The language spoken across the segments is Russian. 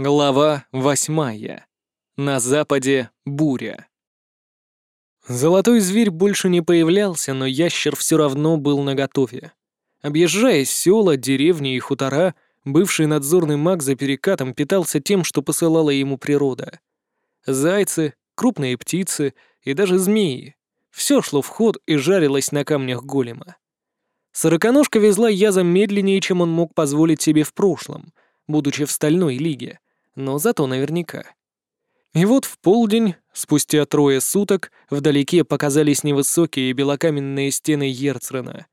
Глава восьмая. На западе буря. Золотой зверь больше не появлялся, но ящер все равно был наготове. Объезжая села, деревни и хутора, бывший надзорный маг за перекатом питался тем, что посылала ему природа. Зайцы, крупные птицы и даже змеи. Все шло в ход и жарилось на камнях голема. Сороконожка везла Яза медленнее, чем он мог позволить себе в прошлом, будучи в стальной лиге — но зато наверняка. И вот в полдень, спустя трое суток, вдалеке показались невысокие белокаменные стены Ерцрена.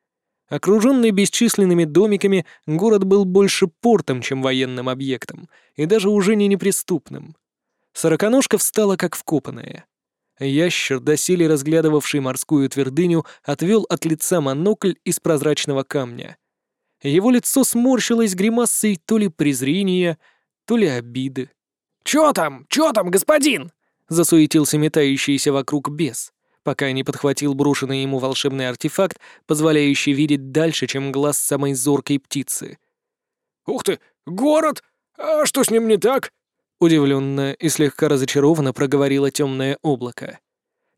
Окруженный бесчисленными домиками, город был больше портом, чем военным объектом, и даже уже не неприступным. Сороконожка встала как вкопанная. Ящер, доселе разглядывавший морскую твердыню, отвел от лица монокль из прозрачного камня. Его лицо сморщилось гримасой то ли презрения, то ли обиды. «Чё там? Чё там, господин?» — засуетился метающийся вокруг бес, пока не подхватил брошенный ему волшебный артефакт, позволяющий видеть дальше, чем глаз самой зоркой птицы. «Ух ты, город! А что с ним не так?» Удивленно и слегка разочарованно проговорило темное облако.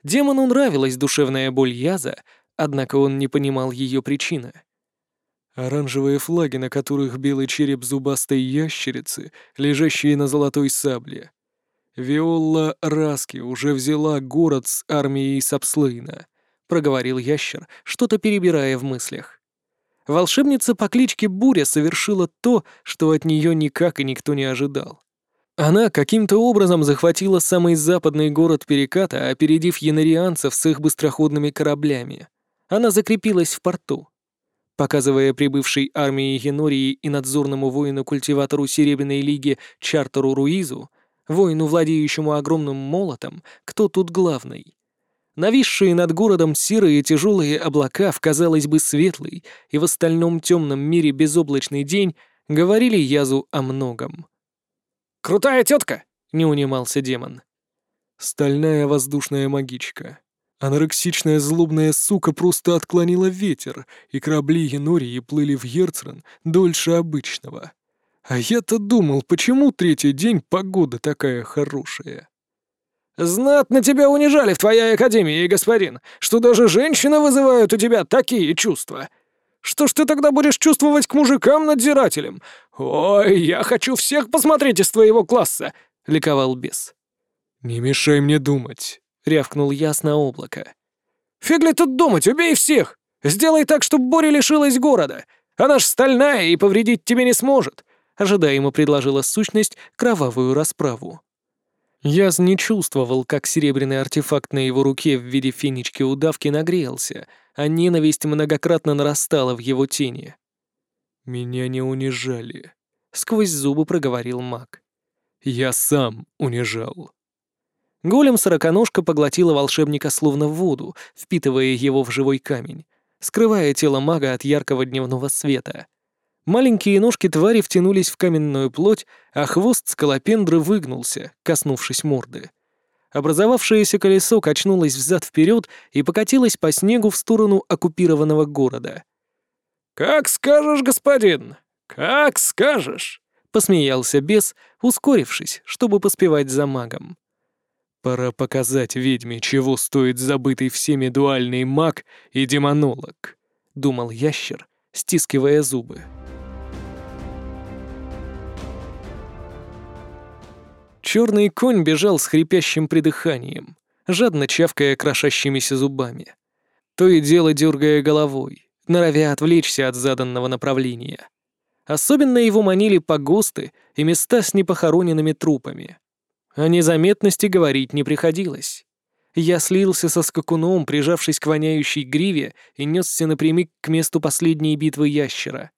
Демону нравилась душевная боль Яза, однако он не понимал ее причины. Оранжевые флаги, на которых белый череп зубастой ящерицы, лежащие на золотой сабле. Виолла Раски уже взяла город с армией Сапслейна, проговорил ящер, что-то перебирая в мыслях. Волшебница по кличке Буря совершила то, что от нее никак и никто не ожидал. Она каким-то образом захватила самый западный город Переката, опередив янарианцев с их быстроходными кораблями. Она закрепилась в порту показывая прибывшей армии Генории и надзорному воину-культиватору Серебряной Лиги Чартеру Руизу, воину, владеющему огромным молотом, кто тут главный. Нависшие над городом серые тяжелые облака в, казалось бы, светлый и в остальном темном мире безоблачный день говорили Язу о многом. «Крутая тетка!» — не унимался демон. «Стальная воздушная магичка», Анорексичная злобная сука просто отклонила ветер, и корабли Енории плыли в Ерцрен дольше обычного. А я-то думал, почему третий день погода такая хорошая. «Знатно тебя унижали в твоей академии, господин, что даже женщины вызывают у тебя такие чувства. Что ж ты тогда будешь чувствовать к мужикам-надзирателям? Ой, я хочу всех посмотреть из твоего класса!» — ликовал бес. «Не мешай мне думать рявкнул ясно облако. «Фиг ли тут думать, убей всех! Сделай так, чтобы Боря лишилась города! Она ж стальная и повредить тебе не сможет!» Ожидаемо предложила сущность кровавую расправу. Яз не чувствовал, как серебряный артефакт на его руке в виде финички-удавки нагрелся, а ненависть многократно нарастала в его тени. «Меня не унижали», — сквозь зубы проговорил маг. «Я сам унижал». Голем-сороконожка поглотила волшебника словно в воду, впитывая его в живой камень, скрывая тело мага от яркого дневного света. Маленькие ножки твари втянулись в каменную плоть, а хвост скалопендры выгнулся, коснувшись морды. Образовавшееся колесо качнулось взад-вперед и покатилось по снегу в сторону оккупированного города. «Как скажешь, господин! Как скажешь!» — посмеялся бес, ускорившись, чтобы поспевать за магом. Пора показать ведьме, чего стоит забытый всеми дуальный маг и демонолог, думал ящер, стискивая зубы. Черный конь бежал с хрипящим придыханием, жадно чавкая крошащимися зубами. То и дело дергая головой, норовя отвлечься от заданного направления. Особенно его манили погосты и места с непохороненными трупами. О незаметности говорить не приходилось. Я слился со скакуном, прижавшись к воняющей гриве, и несся напрямик к месту последней битвы ящера.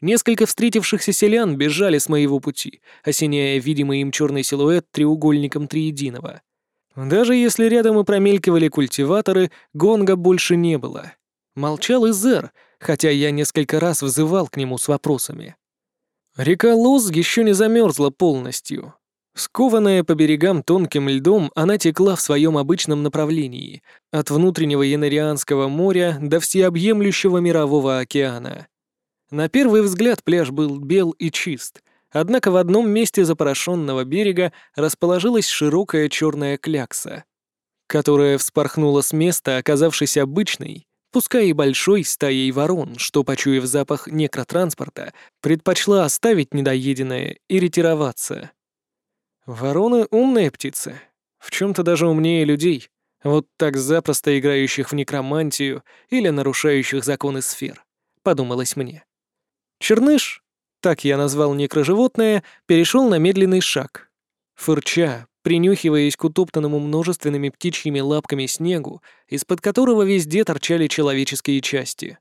Несколько встретившихся селян бежали с моего пути, осеняя видимый им черный силуэт треугольником триединого. Даже если рядом и промелькивали культиваторы, гонга больше не было. Молчал и Зер, хотя я несколько раз вызывал к нему с вопросами. Река Лоз еще не замерзла полностью, Скованная по берегам тонким льдом, она текла в своем обычном направлении, от внутреннего Янарианского моря до всеобъемлющего мирового океана. На первый взгляд пляж был бел и чист, Однако в одном месте запорошенного берега расположилась широкая черная клякса, которая вспорхнула с места, оказавшись обычной, пускай и большой стаей ворон, что, почуяв запах некротранспорта, предпочла оставить недоеденное и ретироваться. Вороны — умные птицы, в чем то даже умнее людей, вот так запросто играющих в некромантию или нарушающих законы сфер, подумалось мне. Черныш, так я назвал некроживотное, перешел на медленный шаг. Фырча, принюхиваясь к утоптанному множественными птичьими лапками снегу, из-под которого везде торчали человеческие части.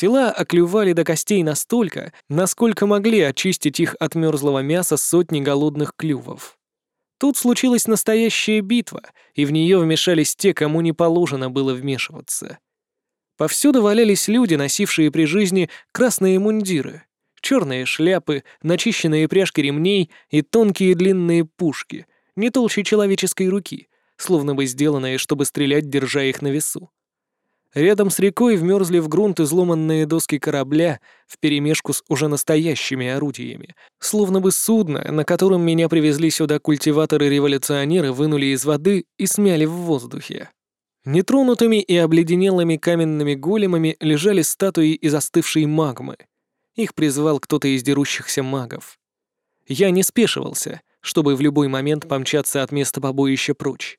Тела оклювали до костей настолько, насколько могли очистить их от мерзлого мяса сотни голодных клювов. Тут случилась настоящая битва, и в нее вмешались те, кому не положено было вмешиваться. Повсюду валялись люди, носившие при жизни красные мундиры, черные шляпы, начищенные пряжки ремней и тонкие длинные пушки, не толще человеческой руки, словно бы сделанные, чтобы стрелять, держа их на весу. Рядом с рекой вмерзли в грунт изломанные доски корабля вперемешку с уже настоящими орудиями, словно бы судно, на котором меня привезли сюда культиваторы-революционеры, вынули из воды и смяли в воздухе. Нетронутыми и обледенелыми каменными големами лежали статуи из остывшей магмы — их призвал кто-то из дерущихся магов. Я не спешивался, чтобы в любой момент помчаться от места побоища прочь.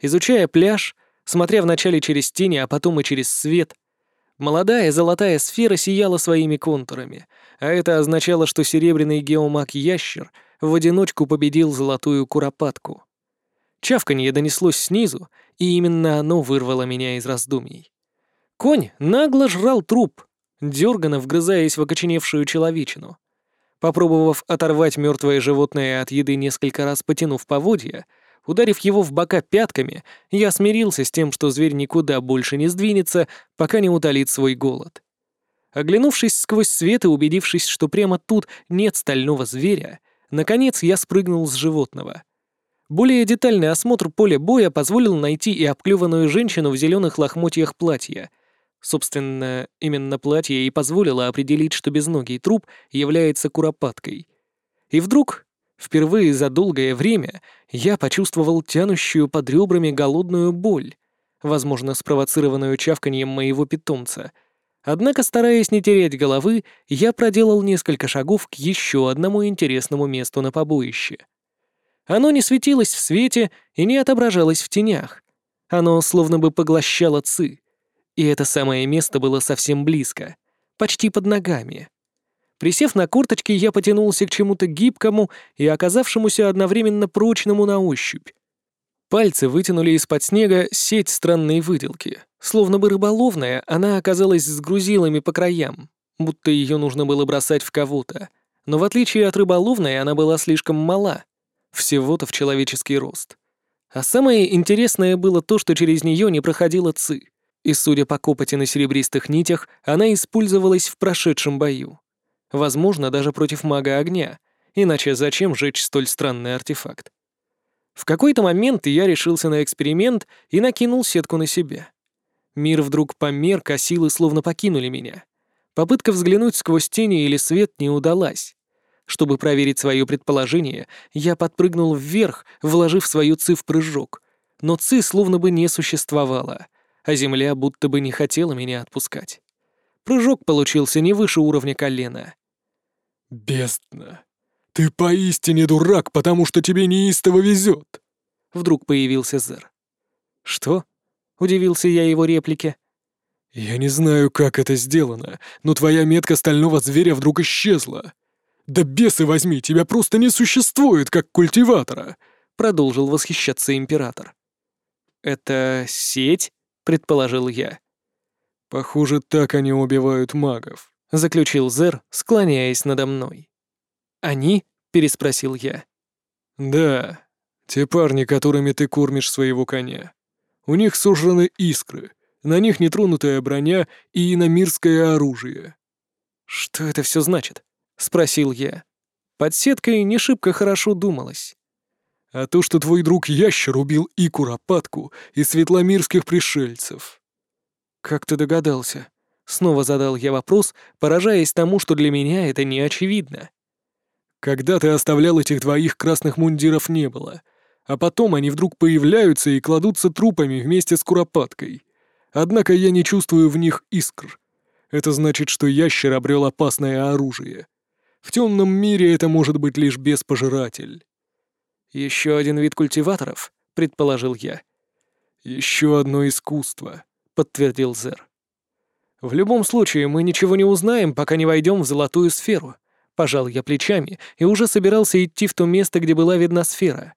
Изучая пляж, смотря вначале через тени, а потом и через свет, молодая золотая сфера сияла своими контурами, а это означало, что серебряный геомаг-ящер в одиночку победил золотую куропатку. Чавканье донеслось снизу, и именно оно вырвало меня из раздумий. Конь нагло жрал труп, дёрганно вгрызаясь в окоченевшую человечину. Попробовав оторвать мертвое животное от еды несколько раз потянув поводья, ударив его в бока пятками, я смирился с тем, что зверь никуда больше не сдвинется, пока не утолит свой голод. Оглянувшись сквозь свет и убедившись, что прямо тут нет стального зверя, наконец я спрыгнул с животного. Более детальный осмотр поля боя позволил найти и обклюванную женщину в зеленых лохмотьях платья — Собственно, именно платье и позволило определить, что безногий труп является куропаткой. И вдруг, впервые за долгое время, я почувствовал тянущую под ребрами голодную боль, возможно, спровоцированную чавканьем моего питомца. Однако, стараясь не терять головы, я проделал несколько шагов к еще одному интересному месту на побоище. Оно не светилось в свете и не отображалось в тенях. Оно словно бы поглощало ци. И это самое место было совсем близко, почти под ногами. Присев на корточки, я потянулся к чему-то гибкому и оказавшемуся одновременно прочному на ощупь. Пальцы вытянули из-под снега сеть странной выделки. Словно бы рыболовная, она оказалась с грузилами по краям, будто ее нужно было бросать в кого-то. Но в отличие от рыболовной, она была слишком мала, всего-то в человеческий рост. А самое интересное было то, что через нее не проходила ци и, судя по копоти на серебристых нитях, она использовалась в прошедшем бою. Возможно, даже против мага огня, иначе зачем жечь столь странный артефакт? В какой-то момент я решился на эксперимент и накинул сетку на себя. Мир вдруг померк, а силы словно покинули меня. Попытка взглянуть сквозь тени или свет не удалась. Чтобы проверить свое предположение, я подпрыгнул вверх, вложив свою ци в прыжок. Но ци словно бы не существовало а земля будто бы не хотела меня отпускать. Прыжок получился не выше уровня колена. «Бестно! Ты поистине дурак, потому что тебе неистово везет!» Вдруг появился Зер. «Что?» — удивился я его реплике. «Я не знаю, как это сделано, но твоя метка стального зверя вдруг исчезла. Да бесы возьми, тебя просто не существует, как культиватора!» — продолжил восхищаться император. «Это сеть?» — предположил я. «Похоже, так они убивают магов», — заключил Зер, склоняясь надо мной. «Они?» — переспросил я. «Да, те парни, которыми ты кормишь своего коня. У них сожраны искры, на них нетронутая броня и иномирское оружие». «Что это все значит?» — спросил я. Под сеткой не шибко хорошо думалось а то, что твой друг Ящер убил и Куропатку, и светломирских пришельцев». «Как ты догадался?» Снова задал я вопрос, поражаясь тому, что для меня это не очевидно. Когда ты оставлял этих двоих красных мундиров не было, а потом они вдруг появляются и кладутся трупами вместе с куропаткой. Однако я не чувствую в них искр. Это значит, что ящер обрел опасное оружие. В темном мире это может быть лишь беспожиратель. Еще один вид культиваторов, предположил я. Еще одно искусство, подтвердил Зер. В любом случае, мы ничего не узнаем, пока не войдем в золотую сферу. Пожал я плечами и уже собирался идти в то место, где была видна сфера.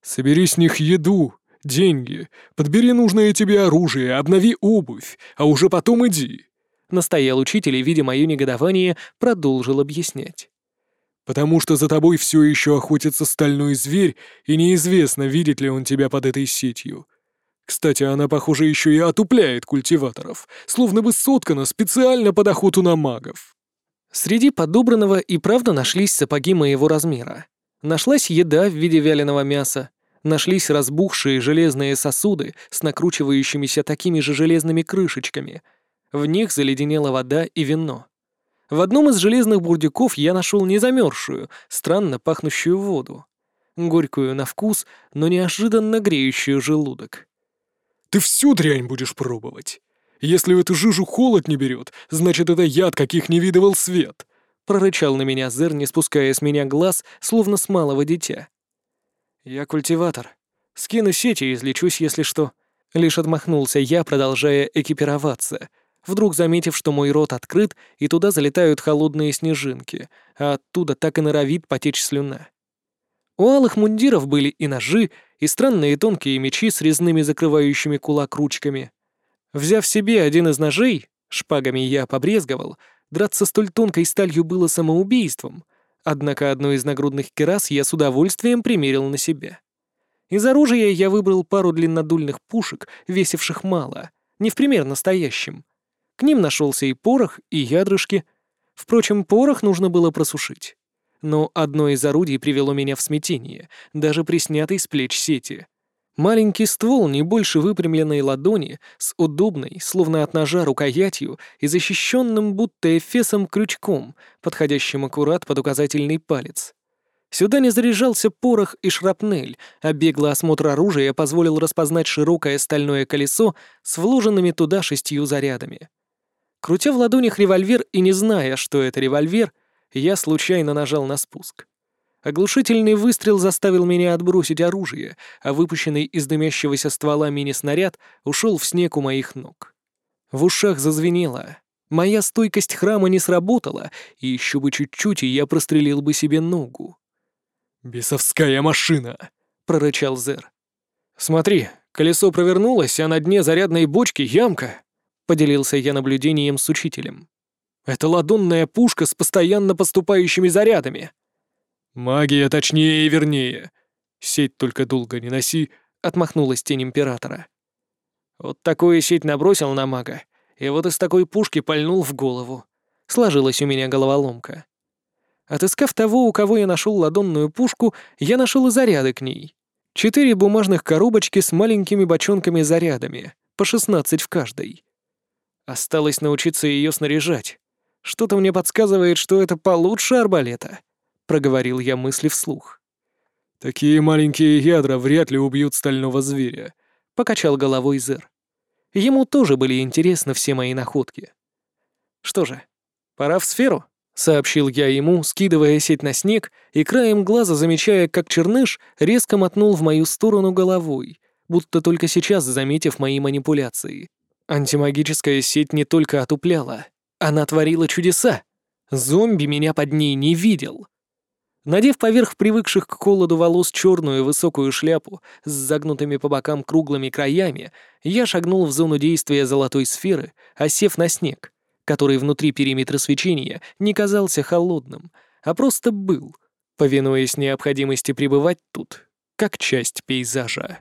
Собери с них еду, деньги, подбери нужное тебе оружие, обнови обувь, а уже потом иди. Настоял учитель и, видя мое негодование, продолжил объяснять. «Потому что за тобой все еще охотится стальной зверь, и неизвестно, видит ли он тебя под этой сетью. Кстати, она, похоже, еще и отупляет культиваторов, словно бы соткана специально под охоту на магов. Среди подобранного и правда нашлись сапоги моего размера. Нашлась еда в виде вяленого мяса, нашлись разбухшие железные сосуды с накручивающимися такими же железными крышечками. В них заледенела вода и вино. В одном из железных бурдюков я нашел незамерзшую, странно пахнущую воду. Горькую на вкус, но неожиданно греющую желудок. Ты всю дрянь будешь пробовать. Если эту жижу холод не берет, значит, это яд, каких не видывал свет!» Прорычал на меня Зер, не спуская с меня глаз, словно с малого дитя. «Я культиватор. Скину сети и излечусь, если что». Лишь отмахнулся я, продолжая экипироваться, вдруг заметив, что мой рот открыт, и туда залетают холодные снежинки, а оттуда так и норовит потечь слюна. У алых мундиров были и ножи, и странные тонкие мечи с резными закрывающими кулак ручками. Взяв себе один из ножей, шпагами я побрезговал, драться столь тонкой сталью было самоубийством, однако одну из нагрудных керас я с удовольствием примерил на себя. Из оружия я выбрал пару длиннодульных пушек, весивших мало, не в пример настоящим. К ним нашелся и порох, и ядрышки. Впрочем, порох нужно было просушить но одно из орудий привело меня в смятение, даже при снятой с плеч сети. Маленький ствол, не больше выпрямленной ладони, с удобной, словно от ножа, рукоятью и защищенным будто эфесом крючком, подходящим аккурат под указательный палец. Сюда не заряжался порох и шрапнель, а беглый осмотр оружия позволил распознать широкое стальное колесо с вложенными туда шестью зарядами. Крутя в ладонях револьвер и не зная, что это револьвер, я случайно нажал на спуск. Оглушительный выстрел заставил меня отбросить оружие, а выпущенный из дымящегося ствола мини-снаряд ушел в снег у моих ног. В ушах зазвенело. Моя стойкость храма не сработала, и еще бы чуть-чуть, и я прострелил бы себе ногу. «Бесовская машина!» — прорычал Зер. «Смотри, колесо провернулось, а на дне зарядной бочки ямка», — поделился я наблюдением с учителем. Это ладонная пушка с постоянно поступающими зарядами. Магия точнее и вернее. Сеть только долго не носи, отмахнулась тень императора. Вот такую сеть набросил на мага, и вот из такой пушки пальнул в голову. Сложилась у меня головоломка. Отыскав того, у кого я нашел ладонную пушку, я нашел и заряды к ней. Четыре бумажных коробочки с маленькими бочонками зарядами, по шестнадцать в каждой. Осталось научиться ее снаряжать. Что-то мне подсказывает, что это получше арбалета», — проговорил я мысли вслух. «Такие маленькие ядра вряд ли убьют стального зверя», — покачал головой Зер. Ему тоже были интересны все мои находки. «Что же, пора в сферу?» — сообщил я ему, скидывая сеть на снег и краем глаза замечая, как черныш резко мотнул в мою сторону головой, будто только сейчас заметив мои манипуляции. Антимагическая сеть не только отупляла, она творила чудеса. Зомби меня под ней не видел. Надев поверх привыкших к холоду волос черную высокую шляпу с загнутыми по бокам круглыми краями, я шагнул в зону действия золотой сферы, осев на снег, который внутри периметра свечения не казался холодным, а просто был, повинуясь необходимости пребывать тут, как часть пейзажа.